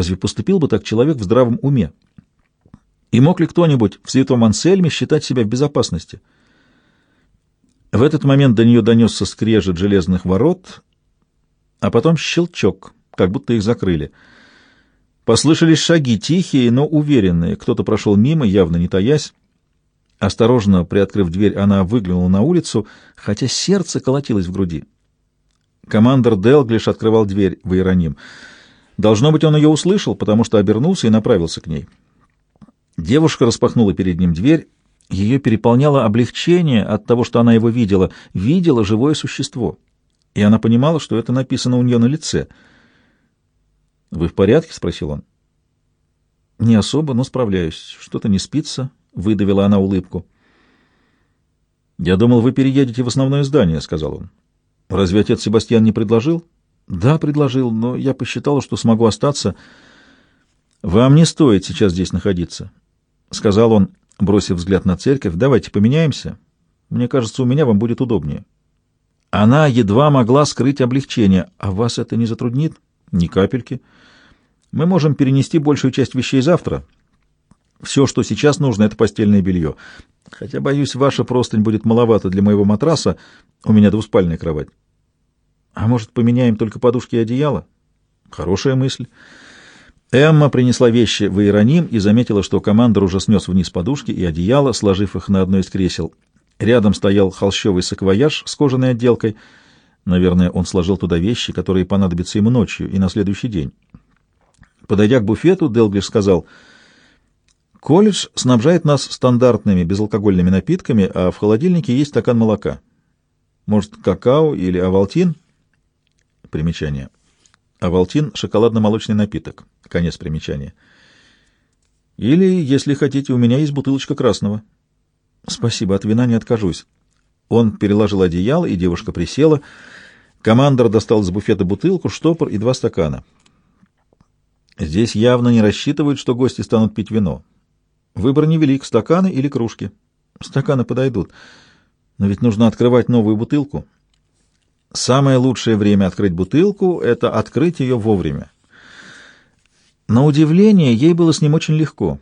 Разве поступил бы так человек в здравом уме? И мог ли кто-нибудь в святом Ансельме считать себя в безопасности? В этот момент до нее донесся скрежет железных ворот, а потом щелчок, как будто их закрыли. Послышались шаги, тихие, но уверенные. Кто-то прошел мимо, явно не таясь. Осторожно приоткрыв дверь, она выглянула на улицу, хотя сердце колотилось в груди. Командор Делглиш открывал дверь в Иероним. Должно быть, он ее услышал, потому что обернулся и направился к ней. Девушка распахнула перед ним дверь. Ее переполняло облегчение от того, что она его видела. Видела живое существо. И она понимала, что это написано у нее на лице. «Вы в порядке?» — спросил он. «Не особо, но справляюсь. Что-то не спится», — выдавила она улыбку. «Я думал, вы переедете в основное здание», — сказал он. «Разве отец Себастьян не предложил?» «Да, предложил, но я посчитала, что смогу остаться. Вам не стоит сейчас здесь находиться», — сказал он, бросив взгляд на церковь. «Давайте поменяемся. Мне кажется, у меня вам будет удобнее». Она едва могла скрыть облегчение. «А вас это не затруднит?» «Ни капельки. Мы можем перенести большую часть вещей завтра. Все, что сейчас нужно, — это постельное белье. Хотя, боюсь, ваша простынь будет маловато для моего матраса. У меня двуспальная кровать». «А может, поменяем только подушки и одеяло?» «Хорошая мысль». Эмма принесла вещи в Иероним и заметила, что командор уже снес вниз подушки и одеяло, сложив их на одно из кресел. Рядом стоял холщовый саквояж с кожаной отделкой. Наверное, он сложил туда вещи, которые понадобятся ему ночью и на следующий день. Подойдя к буфету, Делглиш сказал, «Колледж снабжает нас стандартными безалкогольными напитками, а в холодильнике есть стакан молока. Может, какао или авалтин?» Примечание. Авалтин — шоколадно-молочный напиток. Конец примечания. Или, если хотите, у меня есть бутылочка красного. Спасибо, от вина не откажусь. Он переложил одеяло, и девушка присела. Командор достал из буфета бутылку, штопор и два стакана. Здесь явно не рассчитывают, что гости станут пить вино. Выбор невелик — стаканы или кружки. Стаканы подойдут. Но ведь нужно открывать новую бутылку. Самое лучшее время открыть бутылку — это открыть ее вовремя. На удивление, ей было с ним очень легко.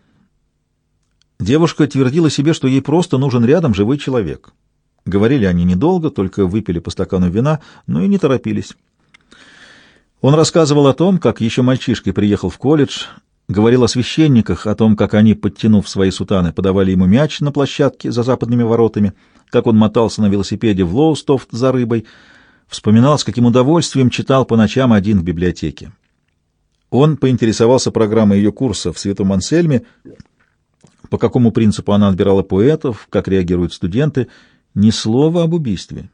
Девушка твердила себе, что ей просто нужен рядом живой человек. Говорили они недолго, только выпили по стакану вина, но и не торопились. Он рассказывал о том, как еще мальчишкой приехал в колледж, говорил о священниках, о том, как они, подтянув свои сутаны, подавали ему мяч на площадке за западными воротами, как он мотался на велосипеде в Лоустофт за рыбой, вспоминал, с каким удовольствием читал по ночам один в библиотеке. Он поинтересовался программой ее курса в Святом Ансельме, по какому принципу она отбирала поэтов, как реагируют студенты, ни слова об убийстве.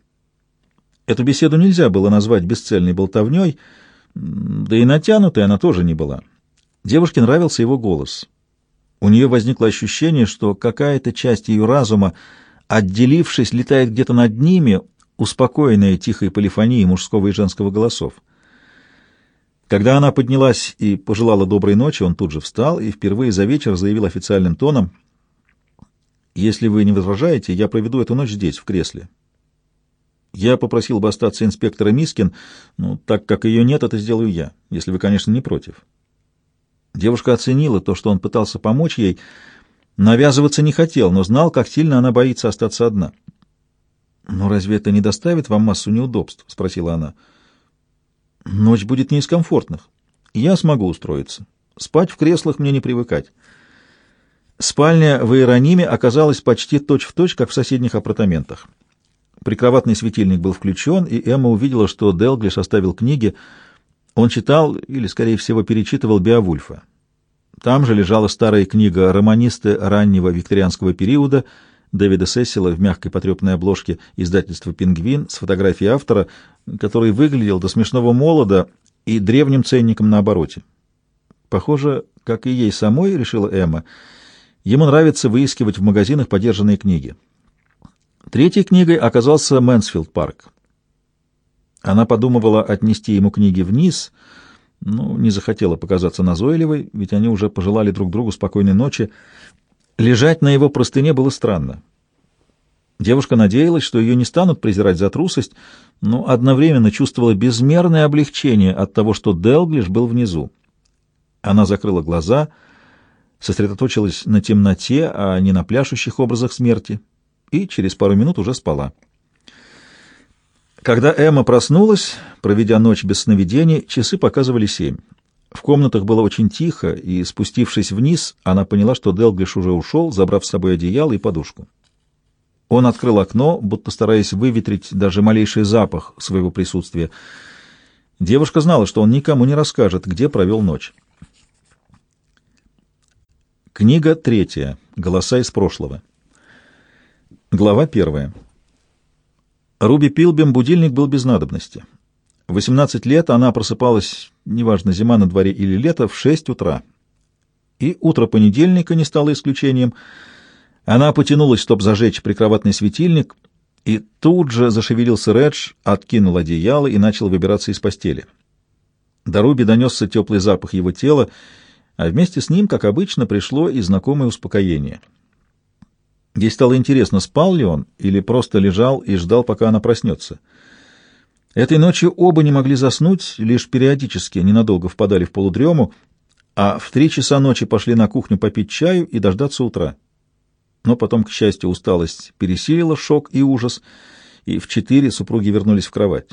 Эту беседу нельзя было назвать бесцельной болтовней, да и натянутой она тоже не была. Девушке нравился его голос. У нее возникло ощущение, что какая-то часть ее разума, отделившись, летает где-то над ними, успокоенная тихой полифонией мужского и женского голосов. Когда она поднялась и пожелала доброй ночи, он тут же встал и впервые за вечер заявил официальным тоном, «Если вы не возражаете, я проведу эту ночь здесь, в кресле. Я попросил бы остаться инспектора Мискин, но так как ее нет, это сделаю я, если вы, конечно, не против». Девушка оценила то, что он пытался помочь ей, навязываться не хотел, но знал, как сильно она боится остаться одна. «Но разве это не доставит вам массу неудобств?» — спросила она. «Ночь будет не из комфортных. Я смогу устроиться. Спать в креслах мне не привыкать». Спальня в Иерониме оказалась почти точь-в-точь, точь, как в соседних апартаментах. Прикроватный светильник был включен, и Эмма увидела, что Делглиш оставил книги. Он читал, или, скорее всего, перечитывал Беовульфа. Там же лежала старая книга романисты раннего викторианского периода — Дэвида Сессила в мягкой потрепанной обложке издательства «Пингвин» с фотографией автора, который выглядел до смешного молода и древним ценником на обороте. Похоже, как и ей самой, решила Эмма, ему нравится выискивать в магазинах подержанные книги. Третьей книгой оказался «Мэнсфилд парк». Она подумывала отнести ему книги вниз, но не захотела показаться назойливой, ведь они уже пожелали друг другу спокойной ночи, Лежать на его простыне было странно. Девушка надеялась, что ее не станут презирать за трусость, но одновременно чувствовала безмерное облегчение от того, что Делглиш был внизу. Она закрыла глаза, сосредоточилась на темноте, а не на пляшущих образах смерти, и через пару минут уже спала. Когда Эмма проснулась, проведя ночь без сновидений, часы показывали семь. В комнатах было очень тихо, и, спустившись вниз, она поняла, что Делглиш уже ушел, забрав с собой одеяло и подушку. Он открыл окно, будто стараясь выветрить даже малейший запах своего присутствия. Девушка знала, что он никому не расскажет, где провел ночь. Книга третья. Голоса из прошлого. Глава первая. Руби Пилбем будильник был без надобности. В 18 лет она просыпалась, неважно, зима на дворе или лето, в 6 утра. И утро понедельника не стало исключением. Она потянулась, чтобы зажечь прикроватный светильник, и тут же зашевелился Редж, откинул одеяло и начал выбираться из постели. До Руби донесся теплый запах его тела, а вместе с ним, как обычно, пришло и знакомое успокоение. Ей стало интересно, спал ли он или просто лежал и ждал, пока она проснется. Этой ночью оба не могли заснуть, лишь периодически ненадолго впадали в полудрему, а в три часа ночи пошли на кухню попить чаю и дождаться утра. Но потом, к счастью, усталость пересилила шок и ужас, и в четыре супруги вернулись в кровать.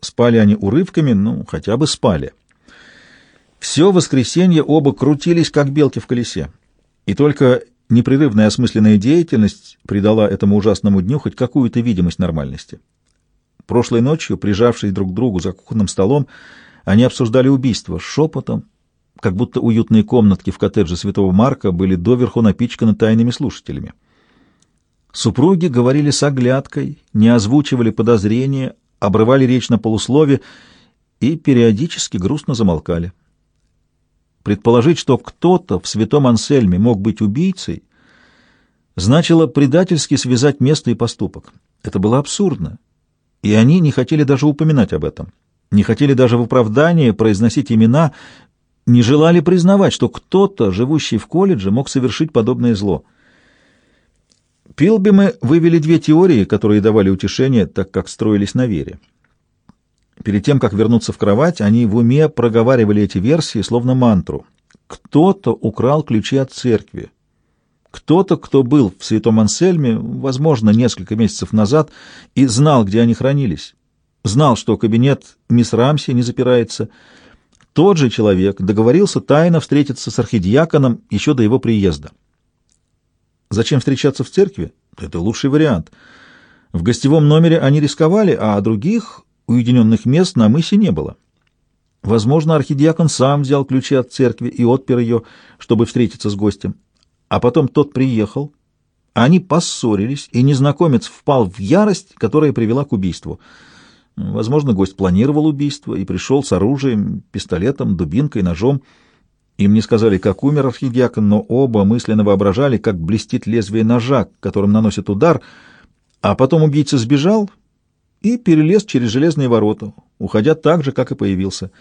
Спали они урывками, ну, хотя бы спали. Все воскресенье оба крутились, как белки в колесе. И только непрерывная осмысленная деятельность придала этому ужасному дню хоть какую-то видимость нормальности. Прошлой ночью, прижавшись друг к другу за кухонным столом, они обсуждали убийство шепотом, как будто уютные комнатки в коттедже Святого Марка были доверху напичканы тайными слушателями. Супруги говорили с оглядкой, не озвучивали подозрения, обрывали речь на полуслове и периодически грустно замолкали. Предположить, что кто-то в святом Ансельме мог быть убийцей, значило предательски связать место и поступок. Это было абсурдно и они не хотели даже упоминать об этом, не хотели даже в оправдании произносить имена, не желали признавать, что кто-то, живущий в колледже, мог совершить подобное зло. Пилбимы вывели две теории, которые давали утешение, так как строились на вере. Перед тем, как вернуться в кровать, они в уме проговаривали эти версии, словно мантру. Кто-то украл ключи от церкви. Кто-то, кто был в Святом Ансельме, возможно, несколько месяцев назад, и знал, где они хранились, знал, что кабинет мисс Рамси не запирается, тот же человек договорился тайно встретиться с архидиаконом еще до его приезда. Зачем встречаться в церкви? Это лучший вариант. В гостевом номере они рисковали, а других уединенных мест на мысе не было. Возможно, архидиакон сам взял ключи от церкви и отпер ее, чтобы встретиться с гостем а потом тот приехал, они поссорились, и незнакомец впал в ярость, которая привела к убийству. Возможно, гость планировал убийство и пришел с оружием, пистолетом, дубинкой, ножом. Им не сказали, как умер архидиакон, но оба мысленно воображали, как блестит лезвие ножа, которым наносит удар, а потом убийца сбежал и перелез через железные ворота, уходя так же, как и появился —